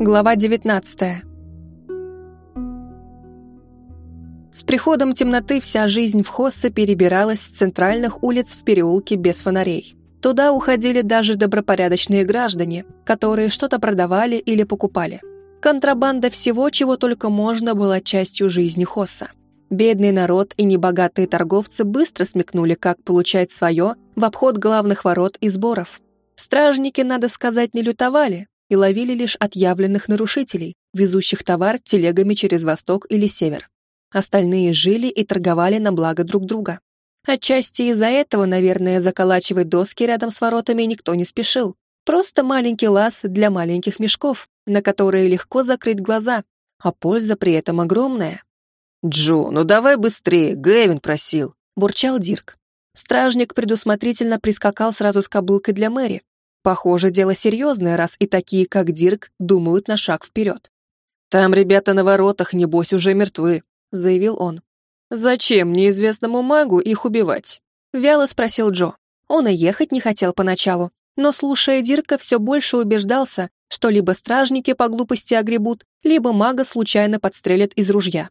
Глава 19 С приходом темноты вся жизнь в Хоссе перебиралась с центральных улиц в переулки без фонарей. Туда уходили даже добропорядочные граждане, которые что-то продавали или покупали. Контрабанда всего, чего только можно, была частью жизни Хосса. Бедный народ и небогатые торговцы быстро смекнули, как получать свое в обход главных ворот и сборов. Стражники, надо сказать, не лютовали и ловили лишь отъявленных нарушителей, везущих товар телегами через восток или север. Остальные жили и торговали на благо друг друга. Отчасти из-за этого, наверное, заколачивать доски рядом с воротами никто не спешил. Просто маленький лаз для маленьких мешков, на которые легко закрыть глаза, а польза при этом огромная. «Джо, ну давай быстрее, Гэвин просил», — бурчал Дирк. Стражник предусмотрительно прискакал сразу с кобылкой для Мэри. Похоже, дело серьезное, раз и такие, как Дирк, думают на шаг вперед. «Там ребята на воротах, небось, уже мертвы», — заявил он. «Зачем неизвестному магу их убивать?» — вяло спросил Джо. Он и ехать не хотел поначалу, но, слушая Дирка, все больше убеждался, что либо стражники по глупости огребут, либо мага случайно подстрелят из ружья.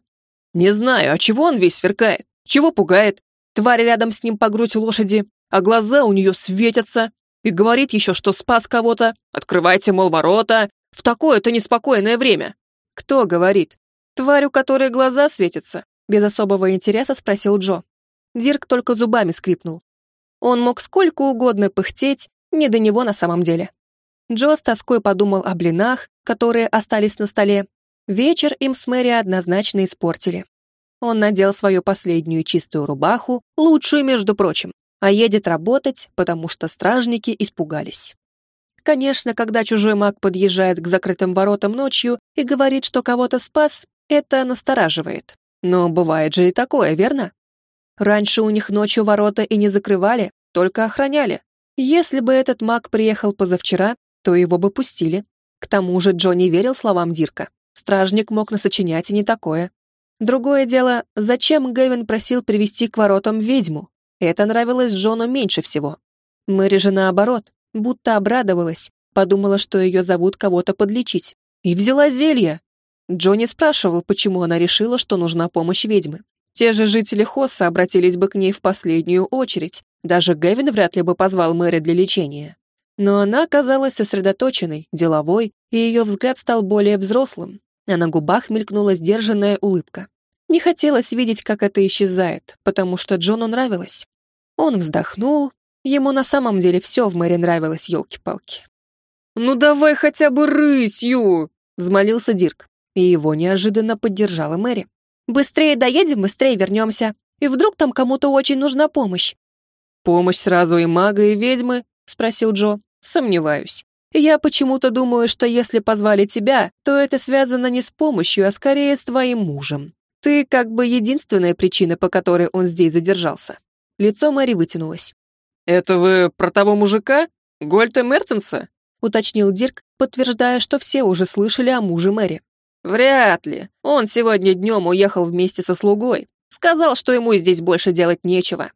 «Не знаю, а чего он весь сверкает? Чего пугает? Тварь рядом с ним по грудь лошади, а глаза у нее светятся. И говорит еще, что спас кого-то. Открывайте, мол, ворота. В такое-то неспокойное время». «Кто говорит?» «Тварь, у которой глаза светятся?» Без особого интереса спросил Джо. Дирк только зубами скрипнул. Он мог сколько угодно пыхтеть, не до него на самом деле. Джо с тоской подумал о блинах, которые остались на столе. Вечер им с Мэри однозначно испортили. Он надел свою последнюю чистую рубаху, лучшую, между прочим, а едет работать, потому что стражники испугались. Конечно, когда чужой маг подъезжает к закрытым воротам ночью и говорит, что кого-то спас, это настораживает. Но бывает же и такое, верно? Раньше у них ночью ворота и не закрывали, только охраняли. Если бы этот маг приехал позавчера, то его бы пустили. К тому же Джонни верил словам Дирка. Стражник мог насочинять и не такое. Другое дело, зачем Гэвин просил привести к воротам ведьму? Это нравилось Джону меньше всего. Мэри же наоборот, будто обрадовалась, подумала, что ее зовут кого-то подлечить. И взяла зелье. Джонни спрашивал, почему она решила, что нужна помощь ведьмы. Те же жители Хосса обратились бы к ней в последнюю очередь. Даже Гэвин вряд ли бы позвал Мэри для лечения. Но она оказалась сосредоточенной, деловой, и ее взгляд стал более взрослым, а на губах мелькнула сдержанная улыбка. Не хотелось видеть, как это исчезает, потому что Джону нравилось. Он вздохнул, ему на самом деле все в Мэри нравилось, елки-палки. «Ну давай хотя бы рысью!» — взмолился Дирк и его неожиданно поддержала Мэри. «Быстрее доедем, быстрее вернемся. И вдруг там кому-то очень нужна помощь». «Помощь сразу и мага, и ведьмы?» — спросил Джо. «Сомневаюсь. Я почему-то думаю, что если позвали тебя, то это связано не с помощью, а скорее с твоим мужем. Ты как бы единственная причина, по которой он здесь задержался». Лицо Мэри вытянулось. «Это вы про того мужика? Гольта Мертенса?» — уточнил Дирк, подтверждая, что все уже слышали о муже Мэри. «Вряд ли. Он сегодня днем уехал вместе со слугой. Сказал, что ему здесь больше делать нечего».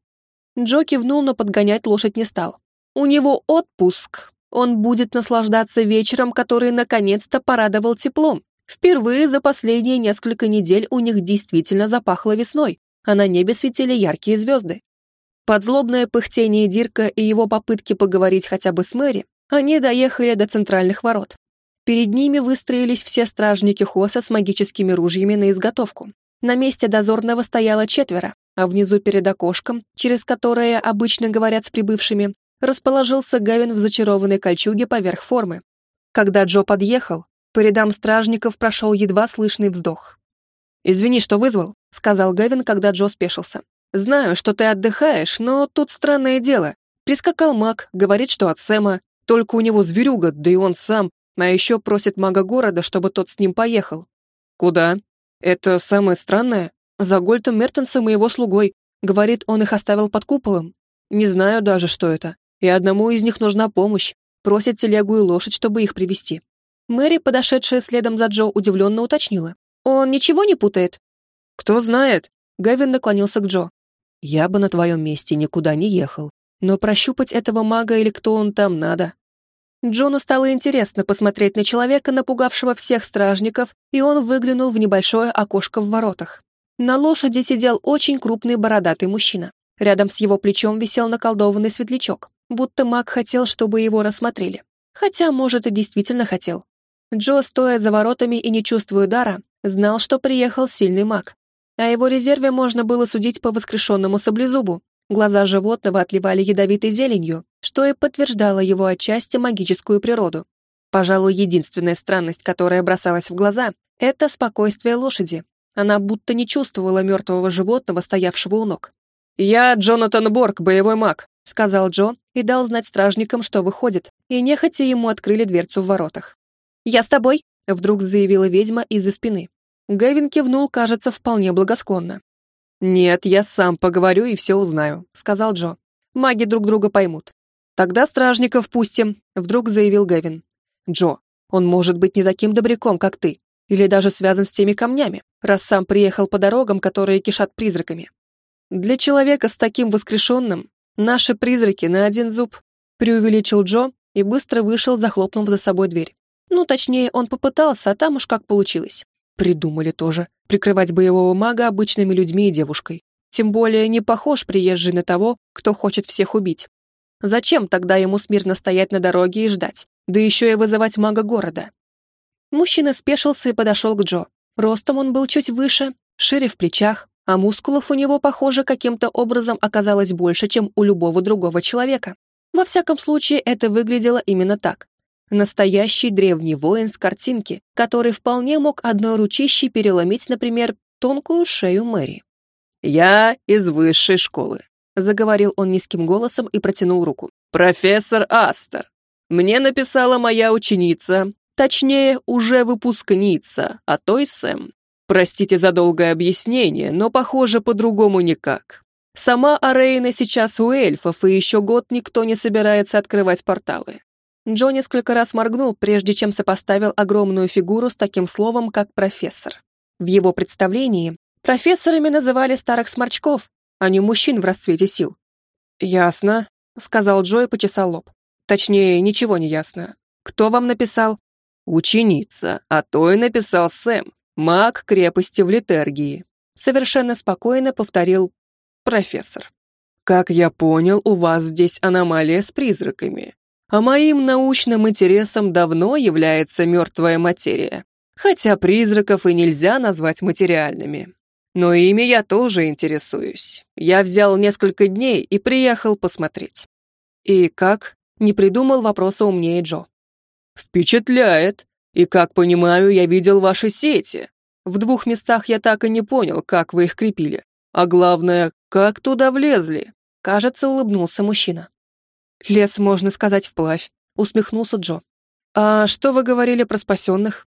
Джо кивнул, но подгонять лошадь не стал. «У него отпуск. Он будет наслаждаться вечером, который наконец-то порадовал теплом. Впервые за последние несколько недель у них действительно запахло весной, а на небе светили яркие звезды. Под злобное пыхтение Дирка и его попытки поговорить хотя бы с Мэри, они доехали до центральных ворот. Перед ними выстроились все стражники Хоса с магическими ружьями на изготовку. На месте дозорного стояло четверо, а внизу перед окошком, через которое обычно говорят с прибывшими, расположился Гавин в зачарованной кольчуге поверх формы. Когда Джо подъехал, по рядам стражников прошел едва слышный вздох. «Извини, что вызвал», — сказал Гавин, когда Джо спешился. «Знаю, что ты отдыхаешь, но тут странное дело. Прискакал маг, говорит, что от Сэма, только у него зверюга, да и он сам, а еще просит мага города, чтобы тот с ним поехал. Куда? Это самое странное. За Гольтом Мертенсом и его слугой. Говорит, он их оставил под куполом. Не знаю даже, что это. И одному из них нужна помощь. Просит телегу и лошадь, чтобы их привести. Мэри, подошедшая следом за Джо, удивленно уточнила. «Он ничего не путает?» «Кто знает?» Гэвин наклонился к Джо. «Я бы на твоем месте никуда не ехал. Но прощупать этого мага или кто он там надо. Джону стало интересно посмотреть на человека, напугавшего всех стражников, и он выглянул в небольшое окошко в воротах. На лошади сидел очень крупный бородатый мужчина. Рядом с его плечом висел наколдованный светлячок, будто маг хотел, чтобы его рассмотрели. Хотя, может, и действительно хотел. Джо, стоя за воротами и не чувствуя удара, знал, что приехал сильный маг. О его резерве можно было судить по воскрешенному саблезубу. Глаза животного отливали ядовитой зеленью, что и подтверждало его отчасти магическую природу. Пожалуй, единственная странность, которая бросалась в глаза, это спокойствие лошади, она будто не чувствовала мертвого животного, стоявшего у ног. «Я Джонатан Борг, боевой маг», — сказал Джо и дал знать стражникам, что выходит, и нехотя ему открыли дверцу в воротах. «Я с тобой», — вдруг заявила ведьма из-за спины. Гэвин кивнул, кажется, вполне благосклонно. «Нет, я сам поговорю и все узнаю», — сказал Джо. «Маги друг друга поймут». «Тогда стражников пустим», — вдруг заявил Гэвин. «Джо, он может быть не таким добряком, как ты. Или даже связан с теми камнями, раз сам приехал по дорогам, которые кишат призраками. Для человека с таким воскрешенным наши призраки на один зуб, преувеличил Джо и быстро вышел, захлопнув за собой дверь. Ну, точнее, он попытался, а там уж как получилось. Придумали тоже, прикрывать боевого мага обычными людьми и девушкой. Тем более не похож приезжий на того, кто хочет всех убить. Зачем тогда ему смирно стоять на дороге и ждать? Да еще и вызывать мага города. Мужчина спешился и подошел к Джо. Ростом он был чуть выше, шире в плечах, а мускулов у него, похоже, каким-то образом оказалось больше, чем у любого другого человека. Во всяком случае, это выглядело именно так. Настоящий древний воин с картинки, который вполне мог одной ручищей переломить, например, тонкую шею Мэри. «Я из высшей школы», — заговорил он низким голосом и протянул руку. «Профессор Астер. Мне написала моя ученица, Точнее, уже выпускница, а то и Сэм. Простите за долгое объяснение, но, похоже, по-другому никак. Сама Арейна сейчас у эльфов, и еще год никто не собирается открывать порталы. Джо несколько раз моргнул, прежде чем сопоставил огромную фигуру с таким словом, как профессор. В его представлении профессорами называли старых сморчков, а не мужчин в расцвете сил. «Ясно», — сказал Джо и почесал лоб. «Точнее, ничего не ясно. Кто вам написал?» «Ученица, а то и написал Сэм, маг крепости в литургии», совершенно спокойно повторил профессор. «Как я понял, у вас здесь аномалия с призраками, а моим научным интересом давно является мертвая материя, хотя призраков и нельзя назвать материальными. Но ими я тоже интересуюсь. Я взял несколько дней и приехал посмотреть». «И как?» — не придумал вопроса умнее Джо. «Впечатляет. И, как понимаю, я видел ваши сети. В двух местах я так и не понял, как вы их крепили. А главное, как туда влезли?» Кажется, улыбнулся мужчина. «Лес, можно сказать, вплавь», — усмехнулся Джо. «А что вы говорили про спасенных?»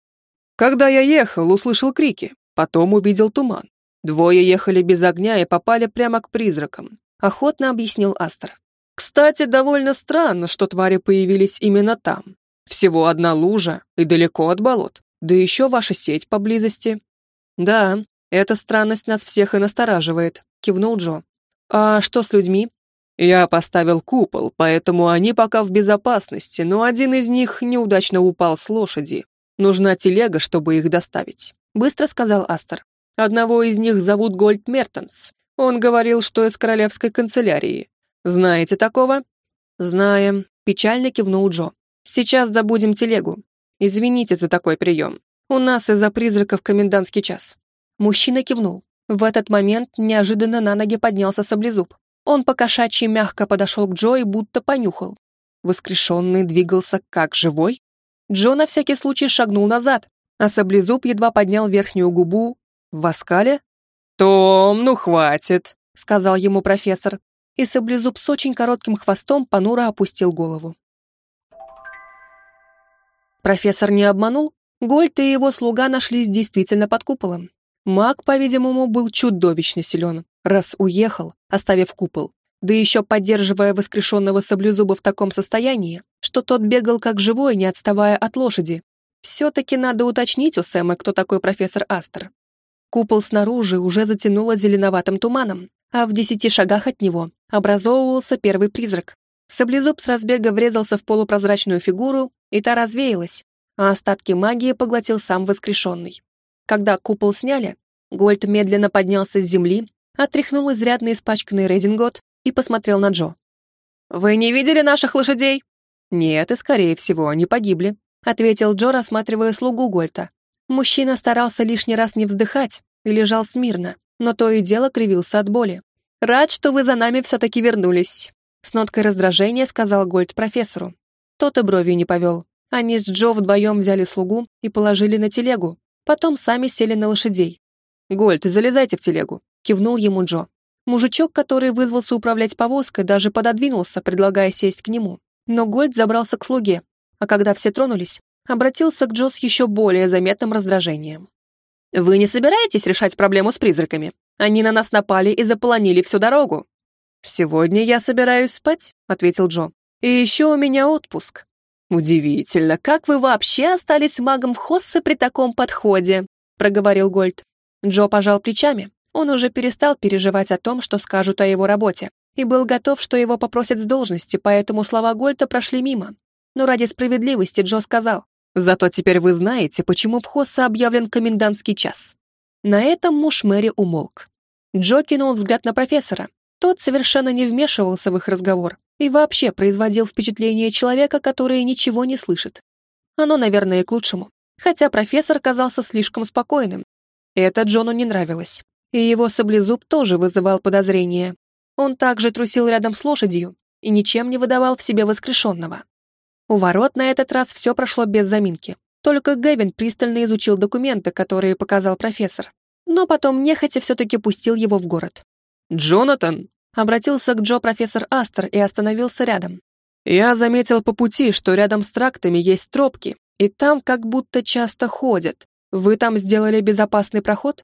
«Когда я ехал, услышал крики, потом увидел туман. Двое ехали без огня и попали прямо к призракам», — охотно объяснил Астер. «Кстати, довольно странно, что твари появились именно там. Всего одна лужа и далеко от болот. Да еще ваша сеть поблизости. Да, эта странность нас всех и настораживает, кивнул Джо. А что с людьми? Я поставил купол, поэтому они пока в безопасности, но один из них неудачно упал с лошади. Нужна телега, чтобы их доставить. Быстро сказал Астер. Одного из них зовут Гольд Мертенс. Он говорил, что из королевской канцелярии. Знаете такого? Знаем, печально кивнул Джо. Сейчас добудем телегу. Извините за такой прием. У нас из-за призраков комендантский час». Мужчина кивнул. В этот момент неожиданно на ноги поднялся саблезуб. Он покошачьи мягко подошел к Джо и будто понюхал. Воскрешенный двигался как живой. Джо на всякий случай шагнул назад, а саблезуб едва поднял верхнюю губу в оскале. «Том, ну хватит», — сказал ему профессор, и саблезуб с очень коротким хвостом понуро опустил голову. Профессор не обманул. Гольд и его слуга нашлись действительно под куполом. Маг, по-видимому, был чудовищно силен, раз уехал, оставив купол, да еще поддерживая воскрешенного саблезуба в таком состоянии, что тот бегал как живой, не отставая от лошади. Все-таки надо уточнить у Сэма, кто такой профессор Астер. Купол снаружи уже затянуло зеленоватым туманом, а в десяти шагах от него образовывался первый призрак. Саблезуб с разбега врезался в полупрозрачную фигуру, и та развеялась, а остатки магии поглотил сам воскрешенный. Когда купол сняли, Гольд медленно поднялся с земли, отряхнул изрядно испачканный Рейдингот и посмотрел на Джо. «Вы не видели наших лошадей?» «Нет, и, скорее всего, они погибли», ответил Джо, рассматривая слугу Гольта. Мужчина старался лишний раз не вздыхать и лежал смирно, но то и дело кривился от боли. «Рад, что вы за нами все-таки вернулись», с ноткой раздражения сказал Гольд профессору. Тот и бровью не повел. Они с Джо вдвоем взяли слугу и положили на телегу, потом сами сели на лошадей. «Гольд, залезайте в телегу», — кивнул ему Джо. Мужичок, который вызвался управлять повозкой, даже пододвинулся, предлагая сесть к нему. Но Гольд забрался к слуге, а когда все тронулись, обратился к Джо с еще более заметным раздражением. «Вы не собираетесь решать проблему с призраками? Они на нас напали и заполонили всю дорогу». «Сегодня я собираюсь спать», — ответил Джо. «И еще у меня отпуск». «Удивительно, как вы вообще остались магом в Хоссе при таком подходе?» — проговорил Гольд. Джо пожал плечами. Он уже перестал переживать о том, что скажут о его работе, и был готов, что его попросят с должности, поэтому слова Гольта прошли мимо. Но ради справедливости Джо сказал, «Зато теперь вы знаете, почему в Хоссе объявлен комендантский час». На этом муж Мэри умолк. Джо кинул взгляд на профессора. Тот совершенно не вмешивался в их разговор и вообще производил впечатление человека, который ничего не слышит. Оно, наверное, к лучшему. Хотя профессор казался слишком спокойным. Это Джону не нравилось. И его саблезуб тоже вызывал подозрения. Он также трусил рядом с лошадью и ничем не выдавал в себе воскрешенного. У ворот на этот раз все прошло без заминки. Только Гэвин пристально изучил документы, которые показал профессор. Но потом нехотя все-таки пустил его в город. «Джонатан!» — обратился к Джо профессор Астер и остановился рядом. «Я заметил по пути, что рядом с трактами есть тропки, и там как будто часто ходят. Вы там сделали безопасный проход?»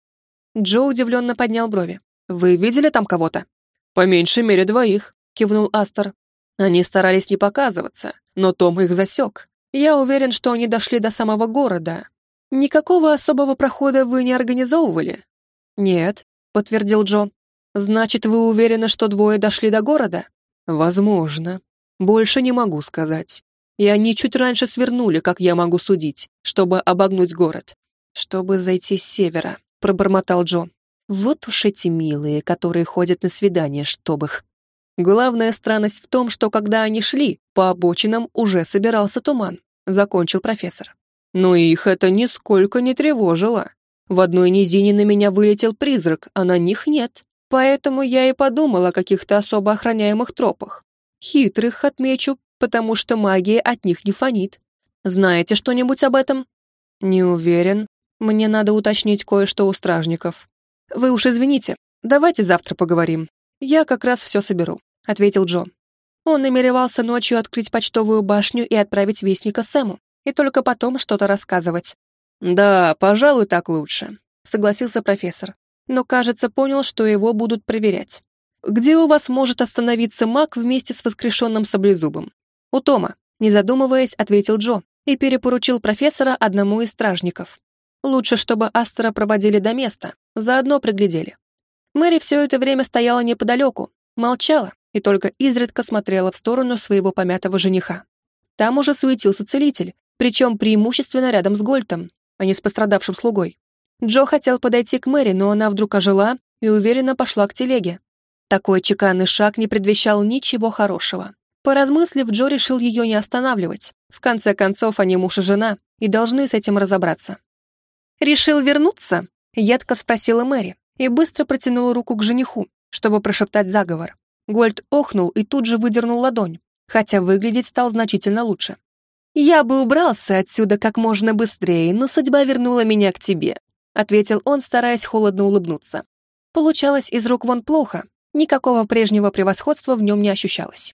Джо удивленно поднял брови. «Вы видели там кого-то?» «По меньшей мере двоих», — кивнул Астер. Они старались не показываться, но Том их засек. Я уверен, что они дошли до самого города. Никакого особого прохода вы не организовывали? Нет, подтвердил Джон. Значит, вы уверены, что двое дошли до города? Возможно. Больше не могу сказать. И они чуть раньше свернули, как я могу судить, чтобы обогнуть город. Чтобы зайти с севера, пробормотал Джон. Вот уж эти милые, которые ходят на свидания, чтоб их. Главная странность в том, что когда они шли, по обочинам уже собирался туман, закончил профессор. Но их это нисколько не тревожило. В одной низине на меня вылетел призрак, а на них нет. Поэтому я и подумал о каких-то особо охраняемых тропах. Хитрых, отмечу, потому что магия от них не фонит. Знаете что-нибудь об этом? Не уверен. Мне надо уточнить кое-что у стражников. Вы уж извините, давайте завтра поговорим. «Я как раз все соберу», — ответил Джо. Он намеревался ночью открыть почтовую башню и отправить вестника Сэму, и только потом что-то рассказывать. «Да, пожалуй, так лучше», — согласился профессор, но, кажется, понял, что его будут проверять. «Где у вас может остановиться маг вместе с воскрешенным саблезубом?» «У Тома», — не задумываясь, ответил Джо и перепоручил профессора одному из стражников. Лучше, чтобы Астера проводили до места, заодно приглядели. Мэри все это время стояла неподалеку, молчала и только изредка смотрела в сторону своего помятого жениха. Там уже суетился целитель, причем преимущественно рядом с Гольтом, а не с пострадавшим слугой. Джо хотел подойти к Мэри, но она вдруг ожила и уверенно пошла к телеге. Такой чеканный шаг не предвещал ничего хорошего. Поразмыслив, Джо решил ее не останавливать. В конце концов, они муж и жена, и должны с этим разобраться. «Решил вернуться?» — едко спросила Мэри, и быстро протянула руку к жениху, чтобы прошептать заговор. Гольд охнул и тут же выдернул ладонь, хотя выглядеть стал значительно лучше. «Я бы убрался отсюда как можно быстрее, но судьба вернула меня к тебе», ответил он, стараясь холодно улыбнуться. Получалось из рук вон плохо, никакого прежнего превосходства в нем не ощущалось.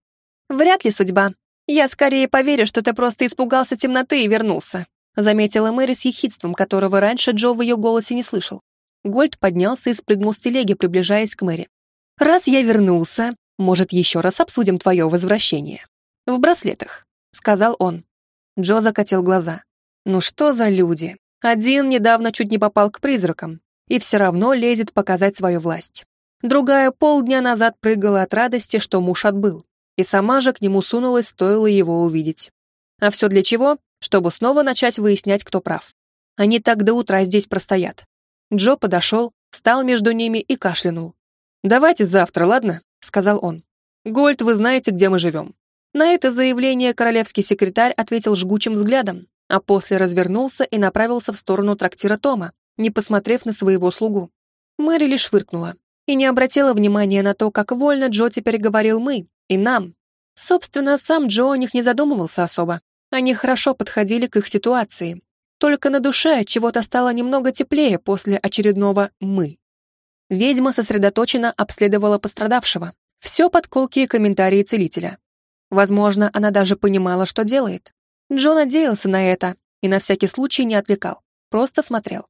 «Вряд ли судьба. Я скорее поверю, что ты просто испугался темноты и вернулся», заметила Мэри с ехидством, которого раньше Джо в ее голосе не слышал. Гольд поднялся и спрыгнул с телеги, приближаясь к Мэри. «Раз я вернулся, может, еще раз обсудим твое возвращение?» «В браслетах», — сказал он. Джо закатил глаза. «Ну что за люди? Один недавно чуть не попал к призракам и все равно лезет показать свою власть. Другая полдня назад прыгала от радости, что муж отбыл. и сама же к нему сунулась, стоило его увидеть. А все для чего? Чтобы снова начать выяснять, кто прав. Они так до утра здесь простоят. Джо подошел, встал между ними и кашлянул. «Давайте завтра, ладно?» — сказал он. «Гольд, вы знаете, где мы живем». На это заявление королевский секретарь ответил жгучим взглядом, а после развернулся и направился в сторону трактира Тома, не посмотрев на своего слугу. Мэри лишь фыркнула и не обратила внимания на то, как вольно Джо теперь говорил «мы» и «нам». Собственно, сам Джо о них не задумывался особо. Они хорошо подходили к их ситуации. Только на душе чего-то стало немного теплее после очередного «мы». Ведьма сосредоточенно обследовала пострадавшего. Все под колкие комментарии целителя. Возможно, она даже понимала, что делает. Джо надеялся на это и на всякий случай не отвлекал, просто смотрел.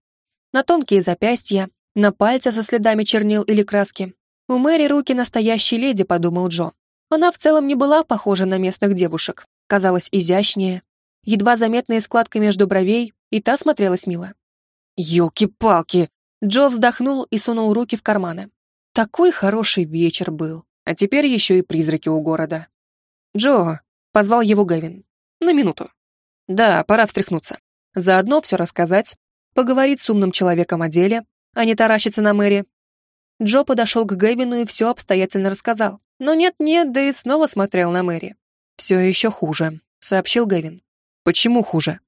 На тонкие запястья, на пальцы со следами чернил или краски. У Мэри руки настоящей леди, подумал Джо. Она в целом не была похожа на местных девушек, казалась изящнее, едва заметная складка между бровей, и та смотрелась мило. «Елки-палки!» Джо вздохнул и сунул руки в карманы. Такой хороший вечер был, а теперь еще и призраки у города. «Джо!» — позвал его Гэвин. «На минуту». «Да, пора встряхнуться. Заодно все рассказать, поговорить с умным человеком о деле, а не таращиться на Мэри. Джо подошел к Гэвину и все обстоятельно рассказал. Но нет-нет, да и снова смотрел на Мэри. «Все еще хуже», — сообщил Гэвин. «Почему хуже?»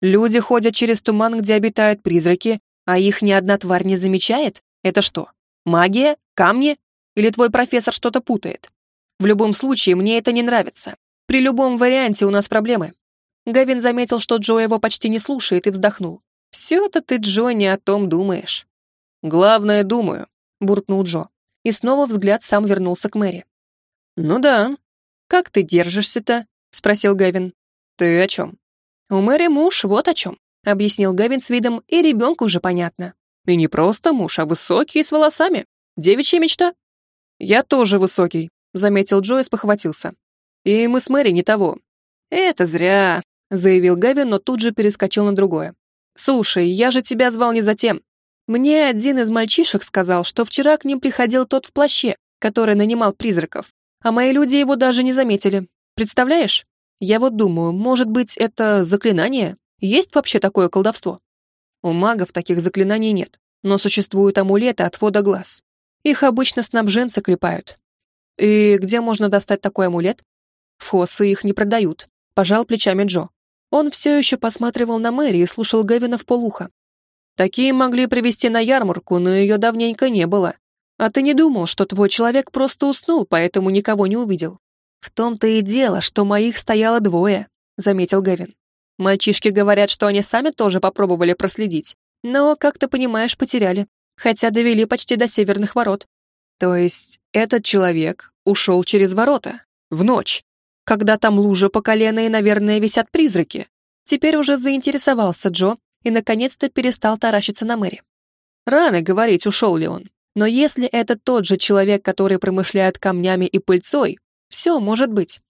«Люди ходят через туман, где обитают призраки, а их ни одна тварь не замечает? Это что, магия? Камни? Или твой профессор что-то путает? В любом случае, мне это не нравится. При любом варианте у нас проблемы». Гавин заметил, что Джо его почти не слушает, и вздохнул. «Все-то ты, Джо, не о том думаешь». «Главное, думаю», — буркнул Джо. И снова взгляд сам вернулся к Мэри. «Ну да. Как ты держишься-то?» — спросил Гавин. «Ты о чем?» «У Мэри муж, вот о чем», — объяснил Гавин с видом, и ребенку уже понятно. «И не просто муж, а высокий, с волосами. Девичья мечта». «Я тоже высокий», — заметил Джо и спохватился. «И мы с Мэри не того». «Это зря», — заявил Гавин, но тут же перескочил на другое. «Слушай, я же тебя звал не за тем. Мне один из мальчишек сказал, что вчера к ним приходил тот в плаще, который нанимал призраков, а мои люди его даже не заметили. Представляешь? Я вот думаю, может быть, это заклинание? Есть вообще такое колдовство? У магов таких заклинаний нет, но существуют амулеты отвода глаз. Их обычно снабженцы клепают. И где можно достать такой амулет? Фоссы их не продают, пожал плечами Джо. Он все еще посматривал на Мэри и слушал Гевина в полухо. Такие могли привезти на ярмарку, но ее давненько не было. А ты не думал, что твой человек просто уснул, поэтому никого не увидел? В том-то и дело, что моих стояло двое, заметил Гевин. Мальчишки говорят, что они сами тоже попробовали проследить, но, как ты понимаешь, потеряли, хотя довели почти до северных ворот. То есть этот человек ушел через ворота, в ночь, когда там лужа по колено и, наверное, висят призраки. Теперь уже заинтересовался Джо, и, наконец-то, перестал таращиться на Мэри. Рано говорить, ушел ли он. Но если это тот же человек, который промышляет камнями и пыльцой, все может быть.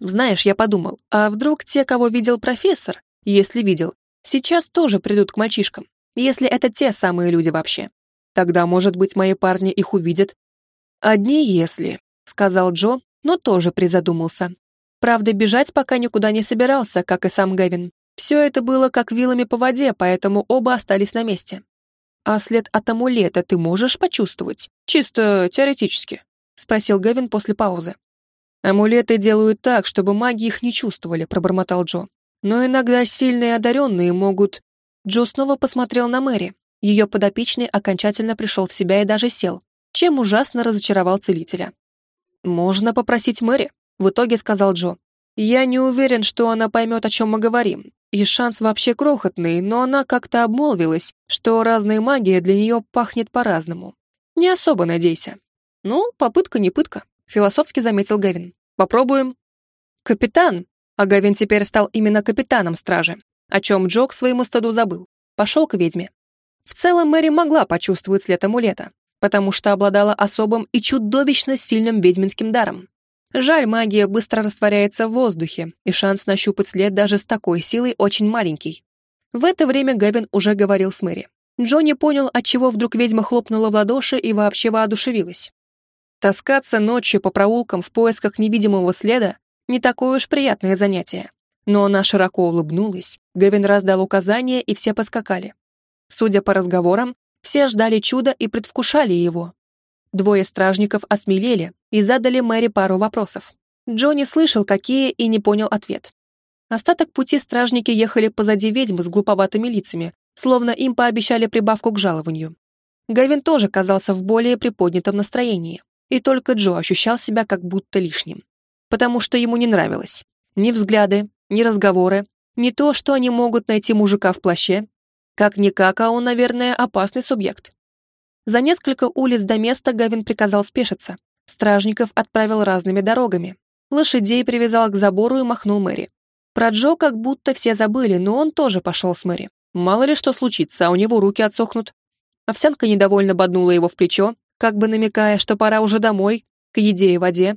Знаешь, я подумал, а вдруг те, кого видел профессор, если видел, сейчас тоже придут к мальчишкам, если это те самые люди вообще. Тогда, может быть, мои парни их увидят. Одни если, сказал Джо, но тоже призадумался. Правда, бежать пока никуда не собирался, как и сам Гевин. Все это было как вилами по воде, поэтому оба остались на месте. «А след от амулета ты можешь почувствовать? Чисто теоретически?» — спросил Гевин после паузы. «Амулеты делают так, чтобы маги их не чувствовали», — пробормотал Джо. «Но иногда сильные одаренные могут...» Джо снова посмотрел на Мэри. Ее подопечный окончательно пришел в себя и даже сел, чем ужасно разочаровал целителя. «Можно попросить Мэри», — в итоге сказал Джо. «Я не уверен, что она поймет, о чем мы говорим, и шанс вообще крохотный, но она как-то обмолвилась, что разная магия для нее пахнет по-разному. Не особо надейся. Ну, попытка не пытка, философски заметил Гевин. Попробуем. Капитан, а Гевин теперь стал именно капитаном стражи, о чем Джо к своему стаду забыл. Пошел к ведьме. В целом Мэри могла почувствовать след амулета, потому что обладала особым и чудовищно сильным ведьминским даром. Жаль, магия быстро растворяется в воздухе, и шанс нащупать след даже с такой силой очень маленький. В это время Гевин уже говорил с Мэри. Джонни понял, отчего вдруг ведьма хлопнула в ладоши и вообще воодушевилась. Таскаться ночью по проулкам в поисках невидимого следа — не такое уж приятное занятие. Но она широко улыбнулась, Гевин раздал указания, и все поскакали. Судя по разговорам, все ждали чуда и предвкушали его. Двое стражников осмелели и задали Мэри пару вопросов. Джонни слышал, какие, и не понял ответ. Остаток пути стражники ехали позади ведьмы с глуповатыми лицами, словно им пообещали прибавку к жалованию. Гавин тоже казался в более приподнятом настроении, и только Джо ощущал себя как будто лишним. Потому что ему не нравилось. Ни взгляды, ни разговоры, ни то, что они могут найти мужика в плаще. Как-никак, а он, наверное, опасный субъект. За несколько улиц до места Гавин приказал спешиться. Стражников отправил разными дорогами. Лошадей привязал к забору и махнул Мэри. Про Джо как будто все забыли, но он тоже пошел с Мэри. Мало ли что случится, а у него руки отсохнут. Овсянка недовольно боднула его в плечо, как бы намекая, что пора уже домой, к еде и воде.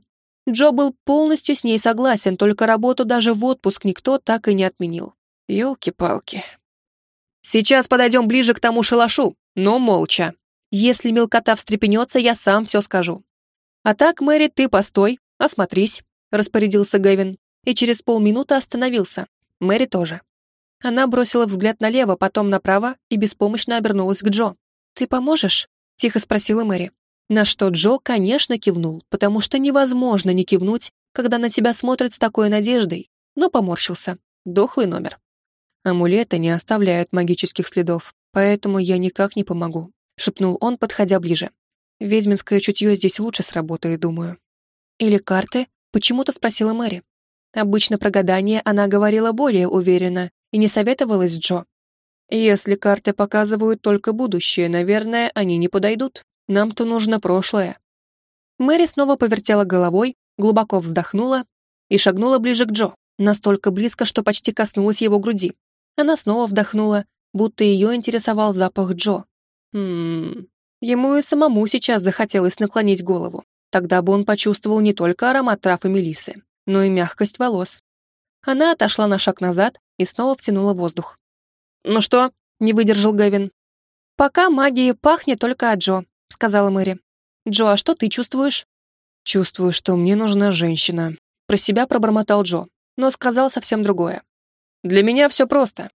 Джо был полностью с ней согласен, только работу даже в отпуск никто так и не отменил. Ёлки-палки. Сейчас подойдем ближе к тому шалашу, но молча. Если мелкота встрепенется, я сам все скажу. А так, Мэри, ты постой, осмотрись, распорядился Гэвин, и через полминуты остановился. Мэри тоже. Она бросила взгляд налево, потом направо и беспомощно обернулась к Джо. «Ты поможешь?» — тихо спросила Мэри. На что Джо, конечно, кивнул, потому что невозможно не кивнуть, когда на тебя смотрят с такой надеждой, но поморщился. Дохлый номер. Амулеты не оставляют магических следов, поэтому я никак не помогу, шепнул он, подходя ближе. Ведьминское чутье здесь лучше сработает, думаю. Или карты? Почему-то спросила Мэри. Обычно про гадание она говорила более уверенно и не советовалась с Джо. Если карты показывают только будущее, наверное, они не подойдут. Нам-то нужно прошлое. Мэри снова повертела головой, глубоко вздохнула и шагнула ближе к Джо, настолько близко, что почти коснулась его груди. Она снова вдохнула, будто ее интересовал запах Джо. Хм... Ему и самому сейчас захотелось наклонить голову. Тогда бы он почувствовал не только аромат трав и мелисы, но и мягкость волос. Она отошла на шаг назад и снова втянула воздух. «Ну что?» — не выдержал Гэвин. «Пока магией пахнет только от Джо», — сказала Мэри. «Джо, а что ты чувствуешь?» «Чувствую, что мне нужна женщина», — про себя пробормотал Джо, но сказал совсем другое. «Для меня все просто.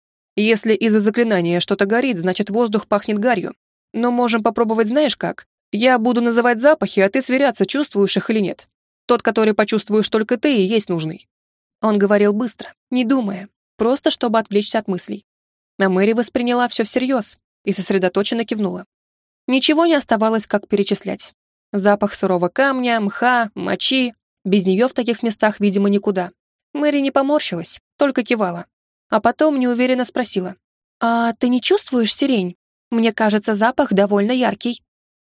Если из-за заклинания что-то горит, значит воздух пахнет гарью. Но можем попробовать знаешь как? Я буду называть запахи, а ты сверяться, чувствуешь их или нет. Тот, который почувствуешь только ты, и есть нужный». Он говорил быстро, не думая, просто чтобы отвлечься от мыслей. А Мэри восприняла все всерьез и сосредоточенно кивнула. Ничего не оставалось, как перечислять. Запах сырого камня, мха, мочи. Без нее в таких местах, видимо, никуда. Мэри не поморщилась, только кивала. А потом неуверенно спросила. «А ты не чувствуешь сирень? Мне кажется, запах довольно яркий».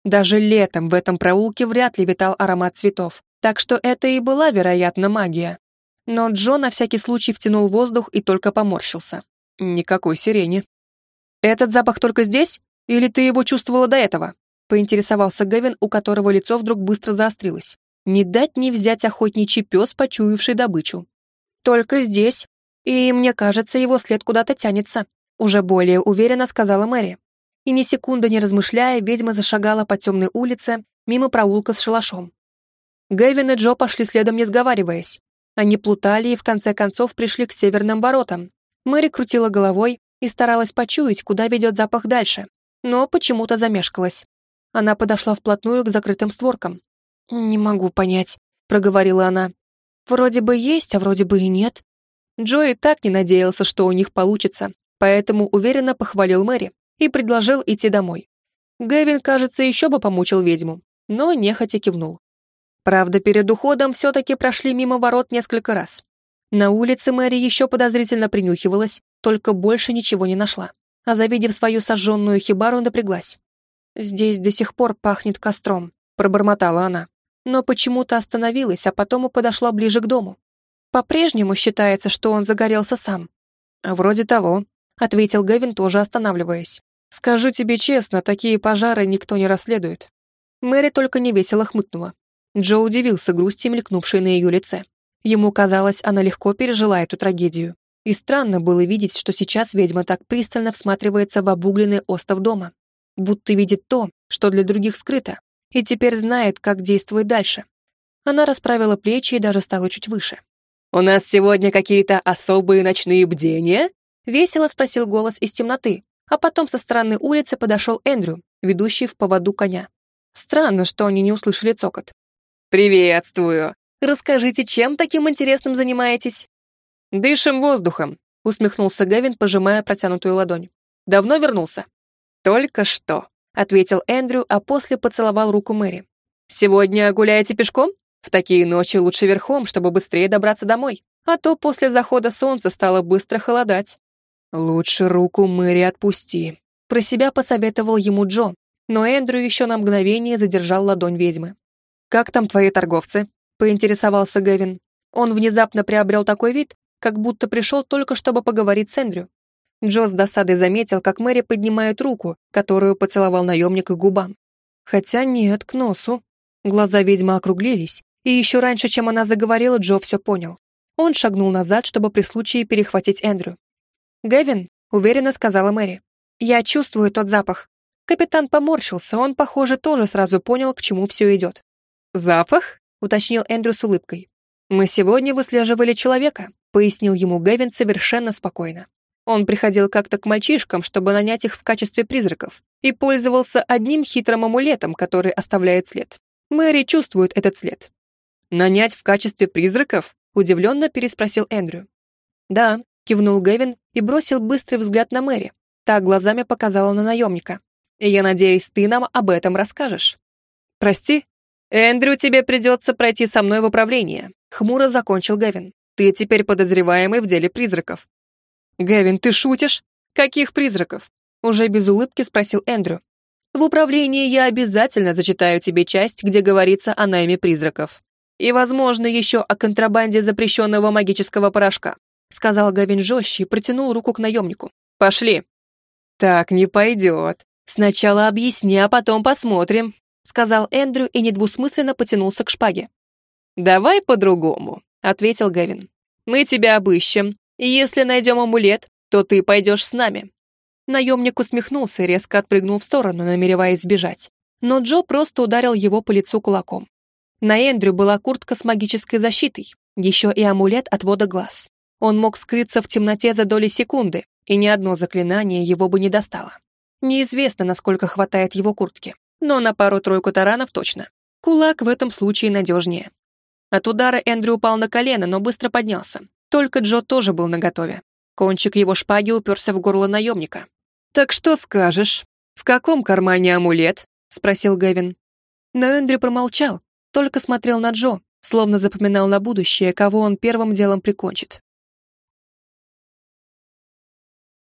Даже летом в этом проулке вряд ли витал аромат цветов, так что это и была, вероятно, магия. Но Джо на всякий случай втянул воздух и только поморщился. Никакой сирени. «Этот запах только здесь? Или ты его чувствовала до этого?» Поинтересовался Гевин, у которого лицо вдруг быстро заострилось. Не дать не взять охотничий пес, почуявший добычу. «Только здесь. И мне кажется, его след куда-то тянется», уже более уверенно сказала Мэри. И ни секунды не размышляя, ведьма зашагала по темной улице, мимо проулка с шалашом. Гэвин и Джо пошли следом, не сговариваясь. Они плутали и в конце концов пришли к северным воротам, Мэри крутила головой и старалась почуять, куда ведет запах дальше, но почему-то замешкалась. Она подошла вплотную к закрытым створкам. «Не могу понять», — проговорила она. «Вроде бы есть, а вроде бы и нет». Джо и так не надеялся, что у них получится, поэтому уверенно похвалил Мэри и предложил идти домой. Гэвин, кажется, еще бы помучил ведьму, но нехотя кивнул. Правда, перед уходом все-таки прошли мимо ворот несколько раз. На улице Мэри еще подозрительно принюхивалась, только больше ничего не нашла. А завидев свою сожженную хибару, напряглась. «Здесь до сих пор пахнет костром», — пробормотала она. Но почему-то остановилась, а потом и подошла ближе к дому. По-прежнему считается, что он загорелся сам. «Вроде того», — ответил Гэвин, тоже останавливаясь. «Скажу тебе честно, такие пожары никто не расследует». Мэри только невесело хмыкнула. Джо удивился грусти, мелькнувшей на ее лице. Ему казалось, она легко пережила эту трагедию. И странно было видеть, что сейчас ведьма так пристально всматривается в обугленный остов дома. Будто видит то, что для других скрыто, и теперь знает, как действовать дальше. Она расправила плечи и даже стала чуть выше. «У нас сегодня какие-то особые ночные бдения?» Весело спросил голос из темноты, а потом со стороны улицы подошел Эндрю, ведущий в поводу коня. Странно, что они не услышали цокот. «Приветствую! Расскажите, чем таким интересным занимаетесь?» «Дышим воздухом», — усмехнулся Гевин, пожимая протянутую ладонь. «Давно вернулся?» «Только что», — ответил Эндрю, а после поцеловал руку Мэри. «Сегодня гуляете пешком? В такие ночи лучше верхом, чтобы быстрее добраться домой. А то после захода солнца стало быстро холодать». «Лучше руку Мэри отпусти», — про себя посоветовал ему Джо, но Эндрю еще на мгновение задержал ладонь ведьмы. «Как там твои торговцы?» — поинтересовался Гэвин. Он внезапно приобрел такой вид, как будто пришел только чтобы поговорить с Эндрю. Джо с досадой заметил, как Мэри поднимает руку, которую поцеловал наемник к губам. Хотя нет, к носу. Глаза ведьмы округлились, и еще раньше, чем она заговорила, Джо все понял. Он шагнул назад, чтобы при случае перехватить Эндрю. «Гэвин», — уверенно сказала Мэри, — «я чувствую тот запах». Капитан поморщился, он, похоже, тоже сразу понял, к чему все идет. «Запах?» — уточнил Эндрю с улыбкой. «Мы сегодня выслеживали человека», — пояснил ему Гэвин совершенно спокойно. Он приходил как-то к мальчишкам, чтобы нанять их в качестве призраков, и пользовался одним хитрым амулетом, который оставляет след. Мэри чувствует этот след. «Нанять в качестве призраков?» — удивленно переспросил Эндрю. «Да», кивнул Гэвин и бросил быстрый взгляд на Мэри. Та глазами показала на наемника. И я надеюсь, ты нам об этом расскажешь. Прости, Эндрю, тебе придется пройти со мной в управление, хмуро закончил Гэвин. Ты теперь подозреваемый в деле призраков. Гэвин, ты шутишь? Каких призраков? Уже без улыбки спросил Эндрю. В управлении я обязательно зачитаю тебе часть, где говорится о найме призраков. И, возможно, еще о контрабанде запрещенного магического порошка сказал Гавин жестче и протянул руку к наемнику. «Пошли!» «Так не пойдет. Сначала объясни, а потом посмотрим», сказал Эндрю и недвусмысленно потянулся к шпаге. «Давай по-другому», — ответил Гавин. «Мы тебя обыщем, и если найдем амулет, то ты пойдешь с нами». Наемник усмехнулся и резко отпрыгнул в сторону, намереваясь сбежать. Но Джо просто ударил его по лицу кулаком. На Эндрю была куртка с магической защитой, еще и амулет отвода глаз. Он мог скрыться в темноте за доли секунды, и ни одно заклинание его бы не достало. Неизвестно, насколько хватает его куртки, но на пару-тройку таранов точно. Кулак в этом случае надежнее. От удара Эндрю упал на колено, но быстро поднялся. Только Джо тоже был наготове. Кончик его шпаги уперся в горло наемника. «Так что скажешь? В каком кармане амулет?» — спросил Гэвин. Но Эндрю промолчал, только смотрел на Джо, словно запоминал на будущее, кого он первым делом прикончит.